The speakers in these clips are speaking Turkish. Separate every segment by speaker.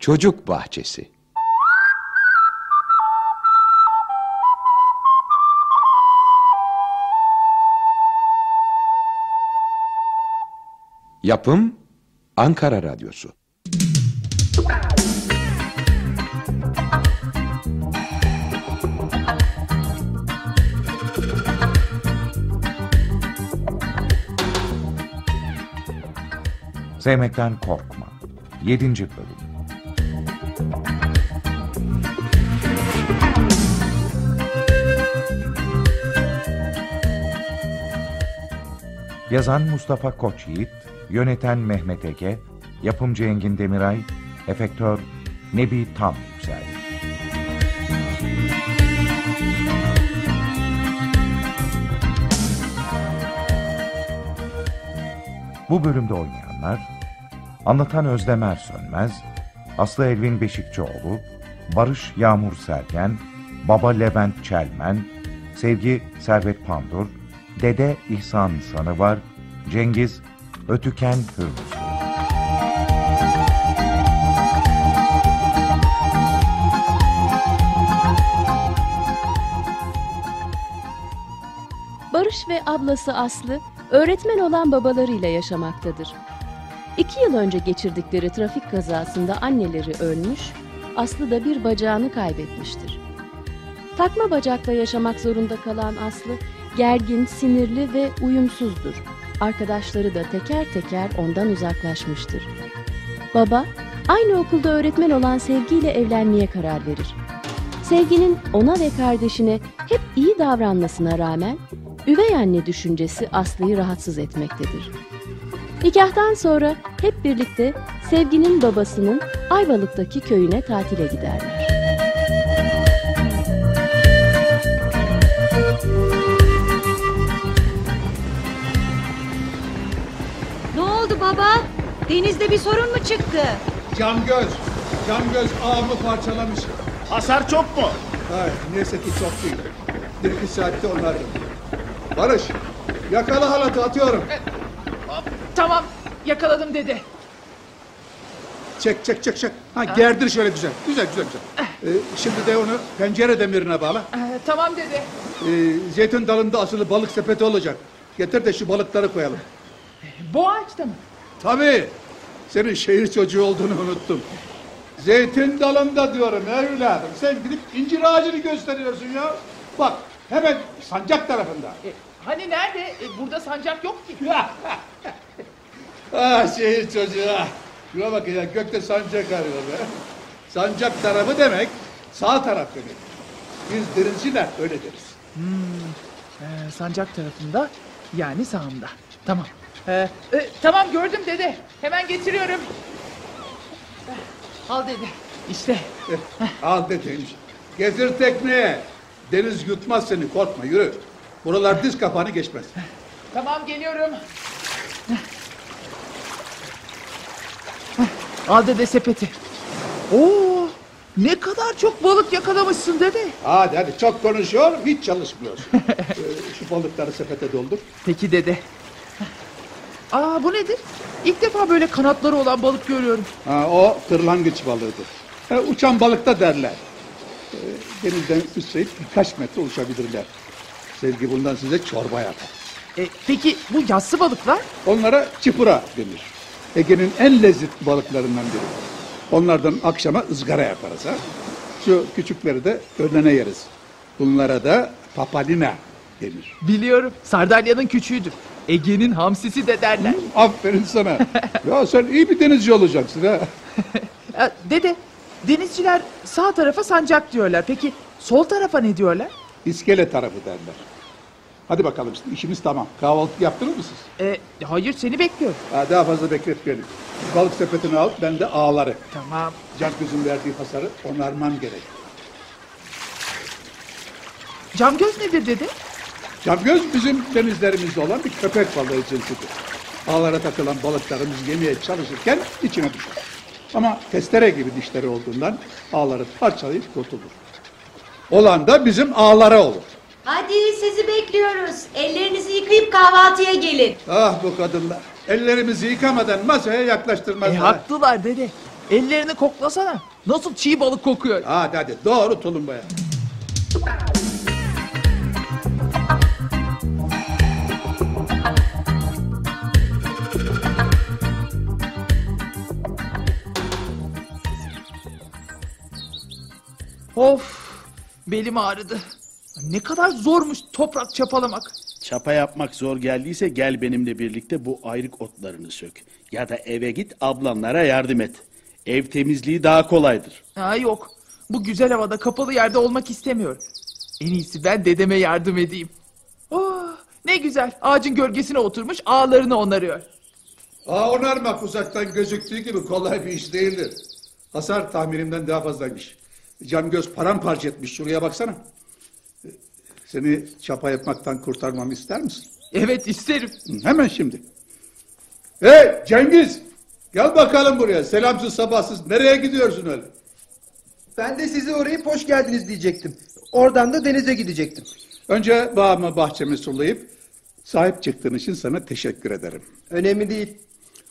Speaker 1: Çocuk Bahçesi Yapım Ankara Radyosu
Speaker 2: Sevmekten korkma. 7. bölüm. Yazan Mustafa Koçyiğit, yöneten Mehmet Ege, yapımcı Engin Demiray, efektör Nebi Tam Yüksel. Bu bölümde oynayanlar Anlatan Özdemer Sönmez, Aslı Elvin Beşikçioğlu, Barış Yağmur Sergen, Baba Levent Çelmen, Sevgi Servet Pandur, Dede İhsan Sanıvar, Cengiz Ötüken Hürmüz.
Speaker 3: Barış ve ablası Aslı öğretmen olan babalarıyla yaşamaktadır. İki yıl önce geçirdikleri trafik kazasında anneleri ölmüş, Aslı da bir bacağını kaybetmiştir. Takma bacakla yaşamak zorunda kalan Aslı, gergin, sinirli ve uyumsuzdur. Arkadaşları da teker teker ondan uzaklaşmıştır. Baba, aynı okulda öğretmen olan Sevgi ile evlenmeye karar verir. Sevginin ona ve kardeşine hep iyi davranmasına rağmen üvey anne düşüncesi Aslı'yı rahatsız etmektedir. Nikahtan sonra hep birlikte Sevgi'nin babasının Ayvalık'taki köyüne tatile giderler.
Speaker 4: Denizde bir sorun mu çıktı?
Speaker 5: Cam göz. Cam göz ağımı parçalamış.
Speaker 6: Hasar çok mu?
Speaker 5: Hayır, neyse ki çok değil. Bir iki saatte onardım. Barış, yakala halatı atıyorum.
Speaker 7: Tamam yakaladım dedi.
Speaker 5: Çek çek çek çek. Ha, gerdir şöyle güzel. Güzel güzel güzel. Ee, şimdi de onu pencere demirine bağla.
Speaker 7: Ee, tamam dedi.
Speaker 5: Ee, zeytin dalında asılı balık sepeti olacak. Getir de şu balıkları koyalım.
Speaker 7: Bu ağaçta mı?
Speaker 5: Tabii. Senin şehir çocuğu olduğunu unuttum. Zeytin dalında diyorum evladım. Sen gidip incir ağacını gösteriyorsun ya. Bak hemen sancak tarafında.
Speaker 7: E, hani nerede? E, burada sancak yok ki.
Speaker 5: ah şehir çocuğu ah. Şuna bak ya gökte sancak arıyor be. Sancak tarafı demek sağ taraf demek. Biz denizciler öyle deriz.
Speaker 7: Ee, sancak tarafında yani sağımda. Tamam. Ee, e, tamam gördüm dede. Hemen getiriyorum. Al dedi. İşte.
Speaker 5: Eh, Al dedim. Getir tekneye. Deniz yutmaz seni korkma yürü. Buralar diz kapağını geçmez.
Speaker 7: Tamam geliyorum. Al dede sepeti. Oo, ne kadar çok balık yakalamışsın dede.
Speaker 5: Hadi hadi çok konuşuyor hiç çalışmıyor. Ee, şu balıkları sepete doldur.
Speaker 7: Peki dede. Aa bu nedir? İlk defa böyle kanatları olan balık görüyorum.
Speaker 5: Ha, o tırlangıç balığıdır. Ha, uçan balık da derler. Ee, denizden üstleyip birkaç metre uçabilirler. Sevgi bundan size çorba yapar.
Speaker 7: E, peki bu yassı balıklar?
Speaker 5: Onlara çipura denir. Ege'nin en lezzetli balıklarından biri. Onlardan akşama ızgara yaparız ha. Şu küçükleri de öğlene yeriz. Bunlara da papalina denir.
Speaker 7: Biliyorum. Sardalya'nın küçüğüdür. Ege'nin hamsisi de derler.
Speaker 5: Aferin sana. ya sen iyi bir denizci olacaksın ha.
Speaker 7: Dede, denizciler sağ tarafa sancak diyorlar. Peki sol tarafa ne diyorlar?
Speaker 5: İskele tarafı derler. Hadi bakalım işte işimiz tamam. Kahvaltı yaptınız mı siz?
Speaker 7: E, hayır seni bekliyorum.
Speaker 5: Ha, daha fazla bekletmeyelim. Balık sepetini al, ben de ağları.
Speaker 7: Tamam.
Speaker 5: Can gözün verdiği hasarı onarmam gerek.
Speaker 7: Camgöz nedir dede?
Speaker 5: Camgöz bizim denizlerimizde olan bir köpek balığı cinsidir. Ağlara takılan balıklarımız yemeye çalışırken içine düşer. Ama testere gibi dişleri olduğundan ağları parçalayıp kurtulur. Olan da bizim ağlara olur.
Speaker 4: Hadi sizi bekliyoruz. Ellerinizi yıkayıp kahvaltıya gelin.
Speaker 5: Ah bu kadınlar. Ellerimizi yıkamadan masaya
Speaker 7: E,
Speaker 5: yaklaştırmazlar.
Speaker 7: haklılar dede. Ellerini koklasana. Nasıl çiğ balık kokuyor.
Speaker 5: Hadi hadi doğru tulumbaya.
Speaker 7: Of belim ağrıdı. Ne kadar zormuş toprak çapalamak.
Speaker 6: Çapa yapmak zor geldiyse gel benimle birlikte bu ayrık otlarını sök. Ya da eve git ablanlara yardım et. Ev temizliği daha kolaydır.
Speaker 7: Ha yok. Bu güzel havada kapalı yerde olmak istemiyorum. En iyisi ben dedeme yardım edeyim. Oh, ne güzel. Ağacın gölgesine oturmuş ağlarını onarıyor.
Speaker 5: Aa onarmak uzaktan gözüktüğü gibi kolay bir iş değildir. Hasar tahminimden daha fazlaymış. Cam göz paramparça etmiş. Şuraya baksana. Seni çapa yapmaktan kurtarmamı ister misin?
Speaker 7: Evet isterim.
Speaker 5: Hemen şimdi. Hey Cengiz! Gel bakalım buraya. Selamsız sabahsız. Nereye gidiyorsun öyle?
Speaker 8: Ben de sizi uğrayıp hoş geldiniz diyecektim. Oradan da denize gidecektim.
Speaker 5: Önce bağımı bahçemi sulayıp sahip çıktığın için sana teşekkür ederim.
Speaker 8: Önemli değil.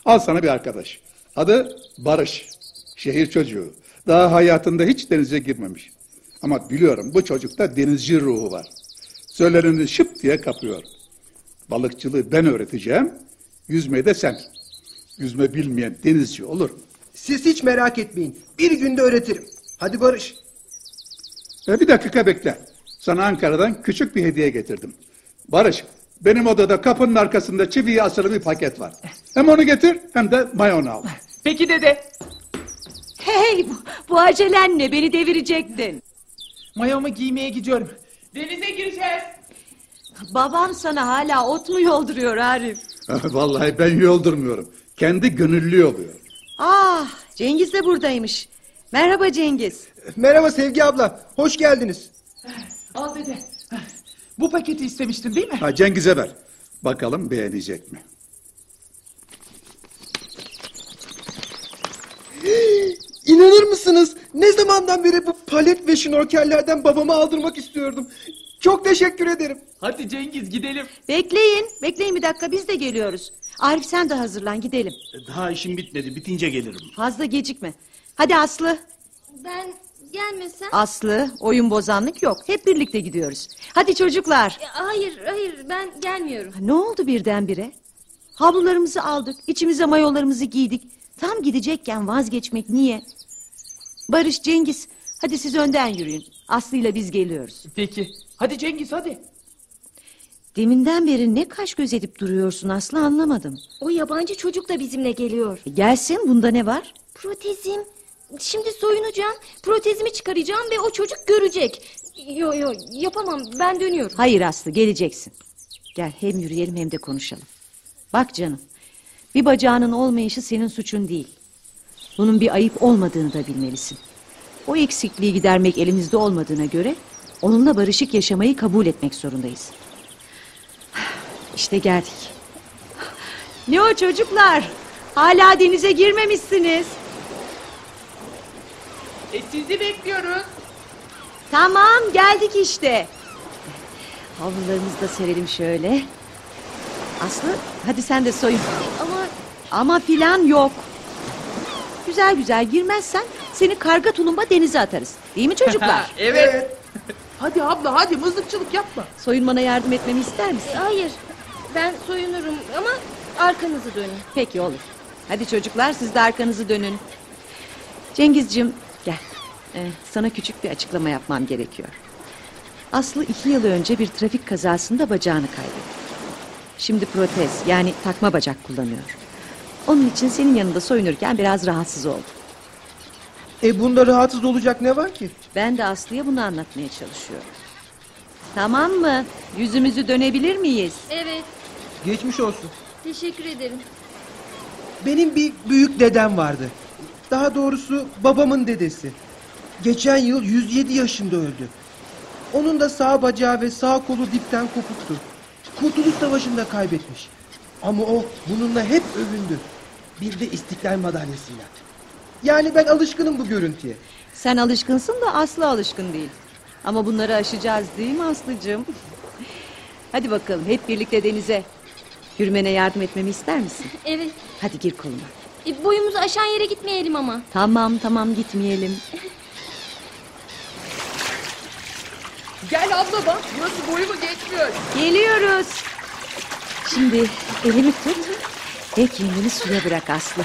Speaker 5: Al sana bir arkadaş. Adı Barış. Şehir çocuğu. Daha hayatında hiç denize girmemiş. Ama biliyorum bu çocukta denizci ruhu var. Söyleneni şıp diye kapıyor. Balıkçılığı ben öğreteceğim. Yüzmeyi de sen. Yüzme bilmeyen denizci olur. mu?
Speaker 8: Siz hiç merak etmeyin. Bir günde öğretirim. Hadi Barış.
Speaker 5: E bir dakika bekle. Sana Ankara'dan küçük bir hediye getirdim. Barış, benim odada kapının arkasında çiviye asılı bir paket var. Hem onu getir hem de mayonu al.
Speaker 7: Peki dede.
Speaker 4: Hey bu, bu acelen ne beni devirecektin.
Speaker 7: Mayomu giymeye gidiyorum. Denize gireceğiz.
Speaker 4: Babam sana hala ot mu yolduruyor Arif?
Speaker 5: Vallahi ben yoldurmuyorum. Kendi gönüllü oluyor.
Speaker 4: Ah Cengiz de buradaymış. Merhaba Cengiz.
Speaker 8: Merhaba Sevgi abla. Hoş geldiniz.
Speaker 7: Al dede. Bu paketi istemiştin değil mi?
Speaker 5: Ha, Cengiz'e ver. Bakalım beğenecek mi?
Speaker 8: Mısınız? Ne zamandan beri bu palet ve şnorkellerden babama aldırmak istiyordum. Çok teşekkür ederim.
Speaker 7: Hadi Cengiz gidelim.
Speaker 4: Bekleyin. Bekleyin bir dakika biz de geliyoruz. Arif sen de hazırlan gidelim.
Speaker 6: Daha işim bitmedi. Bitince gelirim.
Speaker 4: Fazla gecikme. Hadi Aslı.
Speaker 9: Ben gelmesem?
Speaker 4: Aslı oyun bozanlık yok. Hep birlikte gidiyoruz. Hadi çocuklar.
Speaker 9: E, Hayır, hayır ben gelmiyorum.
Speaker 4: Ne oldu birdenbire? Havlularımızı aldık. içimize mayolarımızı giydik. Tam gidecekken vazgeçmek niye? Barış, Cengiz. Hadi siz önden yürüyün. Aslı'yla biz geliyoruz.
Speaker 7: Peki. Hadi Cengiz hadi.
Speaker 4: Deminden beri ne kaş göz edip duruyorsun Aslı anlamadım.
Speaker 9: O yabancı çocuk da bizimle geliyor.
Speaker 4: E, gelsin bunda ne var?
Speaker 9: Protezim. Şimdi soyunacağım, protezimi çıkaracağım ve o çocuk görecek. Yo yo yapamam ben dönüyorum.
Speaker 4: Hayır Aslı geleceksin. Gel hem yürüyelim hem de konuşalım. Bak canım. Bir bacağının olmayışı senin suçun değil. Bunun bir ayıp olmadığını da bilmelisin. O eksikliği gidermek elimizde olmadığına göre onunla barışık yaşamayı kabul etmek zorundayız. İşte geldik. Ne o çocuklar? Hala denize girmemişsiniz.
Speaker 7: E sizi bekliyoruz.
Speaker 4: Tamam geldik işte. Havlularımızı da serelim şöyle. Aslı hadi sen de soyun.
Speaker 9: Ama
Speaker 4: Ama filan yok. Güzel güzel girmezsen seni karga tulumba denize atarız. Değil mi çocuklar?
Speaker 7: evet. hadi abla hadi mızıkçılık yapma.
Speaker 4: Soyunmana yardım etmemi ister misin?
Speaker 9: hayır ben soyunurum ama arkanızı dönün.
Speaker 4: Peki olur. Hadi çocuklar siz de arkanızı dönün. Cengizciğim gel. Ee, sana küçük bir açıklama yapmam gerekiyor. Aslı iki yıl önce bir trafik kazasında bacağını kaybetti. Şimdi protez yani takma bacak kullanıyor. Onun için senin yanında soyunurken biraz rahatsız oldu.
Speaker 8: E bunda rahatsız olacak ne var ki?
Speaker 4: Ben de Aslı'ya bunu anlatmaya çalışıyorum. Tamam mı? Yüzümüzü dönebilir miyiz?
Speaker 9: Evet
Speaker 8: Geçmiş olsun.
Speaker 9: teşekkür ederim.
Speaker 8: Benim bir büyük dedem vardı. Daha doğrusu babamın dedesi. Geçen yıl 107 yaşında öldü. Onun da sağ bacağı ve sağ kolu dipten kopuktu. Kurtuluş Savaşı'nda kaybetmiş. Ama o bununla hep övündü. Bir de İstiklal madalyasıyla. Yani ben alışkınım bu görüntüye.
Speaker 4: Sen alışkınsın da Aslı alışkın değil. Ama bunları aşacağız değil mi Aslı'cığım? Hadi bakalım hep birlikte denize. Yürümene yardım etmemi ister misin?
Speaker 9: Evet
Speaker 4: Hadi gir koluma.
Speaker 9: E, boyumuzu aşan yere gitmeyelim ama.
Speaker 4: Tamam tamam gitmeyelim.
Speaker 7: Gel abla bak burası boyumu geçmiyor.
Speaker 4: Geliyoruz. Şimdi elimi tut ve kendini suya bırak Aslı.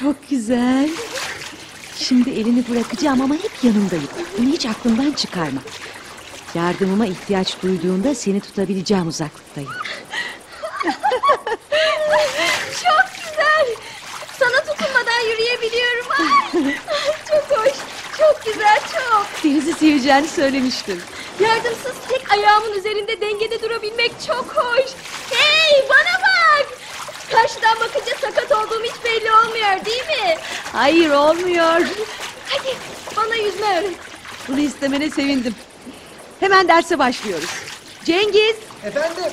Speaker 4: Çok güzel. Şimdi elini bırakacağım ama hep yanındayım. Bunu hiç aklından çıkarma. Yardımıma ihtiyaç duyduğunda seni tutabileceğim uzaklıktayım.
Speaker 9: Çok güzel. Sana tutunmadan yürüyebiliyorum. Ay, çok hoş. Çok güzel çok.
Speaker 4: Denizi seveceğini söylemiştim.
Speaker 9: Yardımsız tek ayağımın üzerinde dengede durabilmek çok hoş. Hey bana bak. Karşıdan bakınca sakat olduğum hiç belli olmuyor değil mi?
Speaker 4: Hayır olmuyor.
Speaker 9: Hadi bana yüzme öğret.
Speaker 4: Bunu istemene sevindim. Hemen derse başlıyoruz. Cengiz
Speaker 8: Efendim?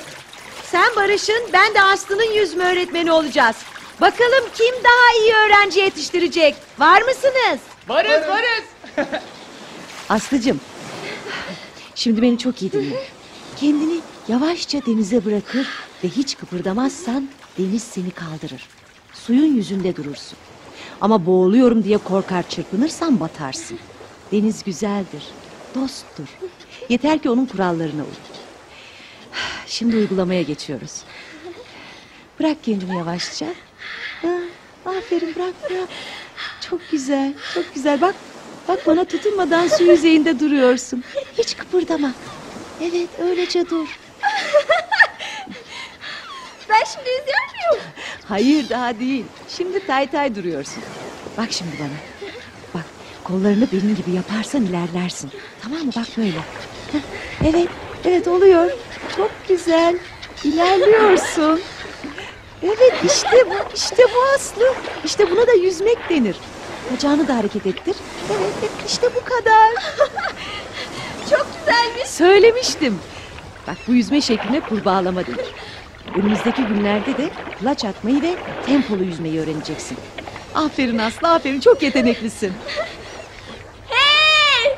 Speaker 4: sen Barış'ın ben de Aslı'nın yüzme öğretmeni olacağız. Bakalım kim daha iyi öğrenci yetiştirecek? Var mısınız?
Speaker 7: Varız varız.
Speaker 4: Aslıcığım. Şimdi beni çok iyi dinle. Kendini yavaşça denize bırakır ve hiç kıpırdamazsan deniz seni kaldırır. Suyun yüzünde durursun. Ama boğuluyorum diye korkar çırpınırsan batarsın. Deniz güzeldir, dosttur. Yeter ki onun kurallarına uy. Şimdi uygulamaya geçiyoruz. Bırak kendini yavaşça. Aferin bırak bırak. Çok güzel, çok güzel. Bak, bak bana tutunmadan su yüzeyinde duruyorsun. Hiç kıpırdama. Evet, öylece dur.
Speaker 9: Ben şimdi yüzüyor muyum?
Speaker 4: Hayır, daha değil. Şimdi tay tay duruyorsun. Bak şimdi bana. Bak, kollarını benim gibi yaparsan ilerlersin. Tamam mı? Bak böyle. Heh, Evet, evet oluyor. Çok güzel. İlerliyorsun. Evet, işte bu, işte bu Aslı. İşte buna da yüzmek denir. Bacağını da hareket ettir. Evet, işte bu kadar.
Speaker 9: Çok güzelmiş.
Speaker 4: Söylemiştim. Bak bu yüzme şekline kurbağalama denir. Önümüzdeki günlerde de kulaç atmayı ve tempolu yüzmeyi öğreneceksin. Aferin Aslı, aferin. Çok yeteneklisin.
Speaker 9: Hey!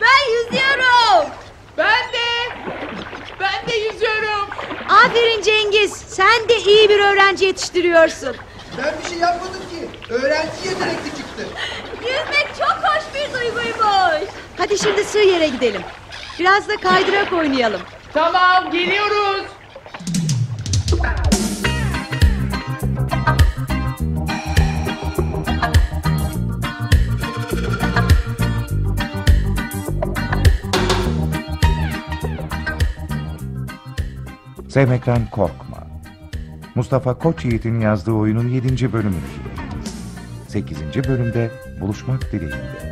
Speaker 9: ben yüzüyorum.
Speaker 7: Ben de. Ben de yüzüyorum.
Speaker 4: Aferin Cengiz. Sen de iyi bir öğrenci yetiştiriyorsun.
Speaker 8: Ben bir şey yapmadım ki. Öğrenci yetenekli çıktı.
Speaker 9: Yüzmek çok hoş bir duyguymuş.
Speaker 4: Hadi şimdi sığ yere gidelim. Biraz da kaydırak oynayalım.
Speaker 7: Tamam geliyoruz.
Speaker 2: Sevmekten korkma. Mustafa Koç Yiğit'in yazdığı oyunun 7. bölümünü dinlediniz. 8. bölümde buluşmak dileğiyle.